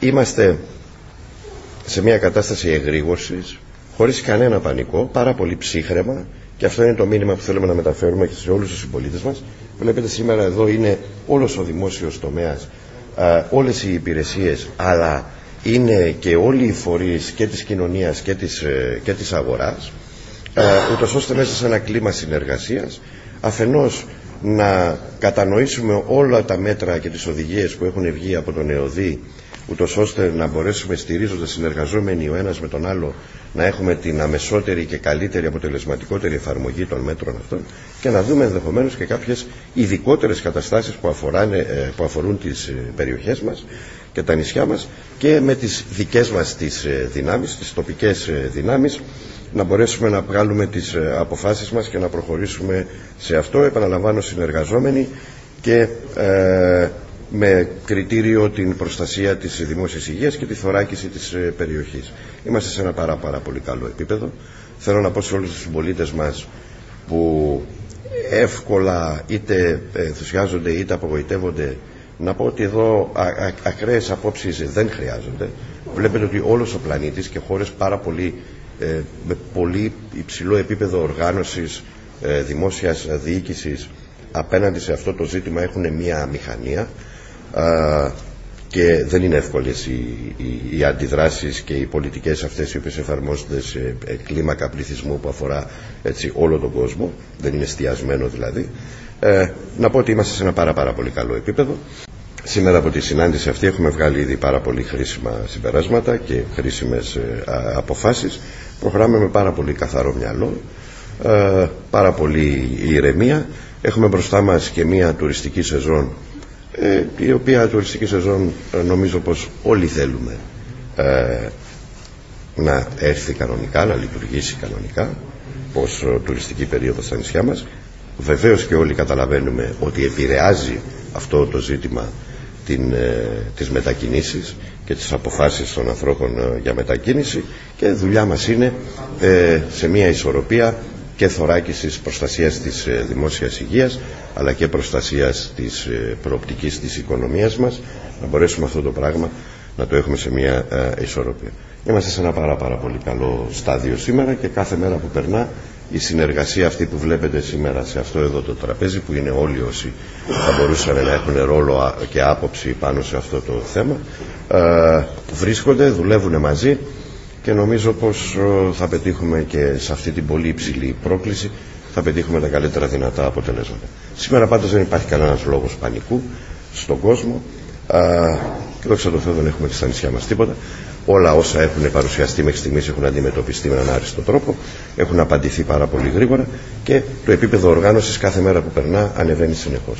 είμαστε σε μια κατάσταση εγρήγορσης, χωρίς κανένα πανικό, πάρα πολύ ψύχρεμα και αυτό είναι το μήνυμα που θέλουμε να μεταφέρουμε και σε όλους τους συμπολίτες μας. Βλέπετε σήμερα εδώ είναι όλος ο δημόσιος τομέας, όλες οι υπηρεσίες, αλλά είναι και όλοι οι φορείς και της κοινωνίας και της, ε, και της αγοράς, ούτως ώστε μέσα σε ένα κλίμα συνεργασίας, αφενός να κατανοήσουμε όλα τα μέτρα και τις οδηγίες που έχουν βγει από τον ΕΟΔΗ ούτως ώστε να μπορέσουμε στηρίζοντας συνεργαζόμενοι ο ένας με τον άλλο να έχουμε την αμεσότερη και καλύτερη αποτελεσματικότερη εφαρμογή των μέτρων αυτών και να δούμε ενδεχομένως και κάποιες ειδικότερες καταστάσεις που, ε, που αφορούν τις ε, περιοχές μας και τα νησιά μας και με τις δικές μας τις ε, δυνάμεις, τις τοπικές δυνάμεις να μπορέσουμε να βγάλουμε τις αποφάσεις μας και να προχωρήσουμε σε αυτό. Επαναλαμβάνω συνεργαζόμενοι και με κριτήριο την προστασία της δημόσιας υγείας και τη θωράκιση της ε, περιοχής. Είμαστε σε ένα πάρα, πάρα πολύ καλό επίπεδο. Θέλω να πω σε όλους τους συμπολίτες μας που εύκολα είτε ενθουσιάζονται είτε απογοητεύονται να πω ότι εδώ α, α, ακραίες απόψεις δεν χρειάζονται. Βλέπετε ότι όλος ο πλανήτης και χώρες πάρα πολύ, ε, με πολύ υψηλό επίπεδο οργάνωσης ε, δημόσιας διοίκησης απέναντι σε αυτό το ζήτημα έχουν μία μηχανία και δεν είναι εύκολες οι, οι, οι, αντιδράσεις και οι πολιτικές αυτές οι οποίες εφαρμόζονται σε ε, κλίμακα πληθυσμού που αφορά έτσι, όλο τον κόσμο δεν είναι εστιασμένο δηλαδή ε, να πω ότι είμαστε σε ένα πάρα πάρα πολύ καλό επίπεδο Σήμερα από τη συνάντηση αυτή έχουμε βγάλει ήδη πάρα πολύ χρήσιμα συμπεράσματα και χρήσιμες ε, αποφάσεις. Προχωράμε με πάρα πολύ καθαρό μυαλό, ε, πάρα πολύ ηρεμία. Έχουμε μπροστά μας και μια τουριστική σεζόν ε, η οποία τουριστική σεζόν ε, νομίζω πως όλοι θέλουμε ε, να έρθει κανονικά, να λειτουργήσει κανονικά πως τουριστική περίοδος στα νησιά μας. Βεβαίως και όλοι καταλαβαίνουμε ότι επηρεάζει αυτό το ζήτημα την, ε, τις μετακινήσεις και τις αποφάσεις των ανθρώπων για μετακίνηση. Και δουλειά μας είναι σε μια ισορροπία και θωράκισης προστασίας της ε, δημόσιας υγείας αλλά και προστασίας της ε, προοπτικής της οικονομίας μας να μπορέσουμε αυτό το πράγμα να το έχουμε σε μια ε, ισορροπία. Είμαστε σε ένα πάρα πάρα πολύ καλό στάδιο σήμερα και κάθε μέρα που περνά η συνεργασία αυτή που βλέπετε σήμερα σε αυτό εδώ το τραπέζι που είναι όλοι όσοι θα μπορούσαν να έχουν ρόλο και άποψη πάνω σε αυτό το θέμα βρίσκονται, δουλεύουν μαζί και νομίζω πως ε, θα πετύχουμε και σε αυτή την πολύ υψηλή πρόκληση θα πετύχουμε τα καλύτερα δυνατά αποτελέσματα. Σήμερα πάντως δεν υπάρχει κανένας λόγος πανικού στον κόσμο και δόξα τω Θεώ δεν έχουμε και στα νησιά μας τίποτα. Όλα όσα έχουν παρουσιαστεί μέχρι στιγμής έχουν αντιμετωπιστεί με έναν άριστο τρόπο, έχουν απαντηθεί πάρα πολύ γρήγορα και το επίπεδο οργάνωσης κάθε μέρα που περνά ανεβαίνει συνεχώς.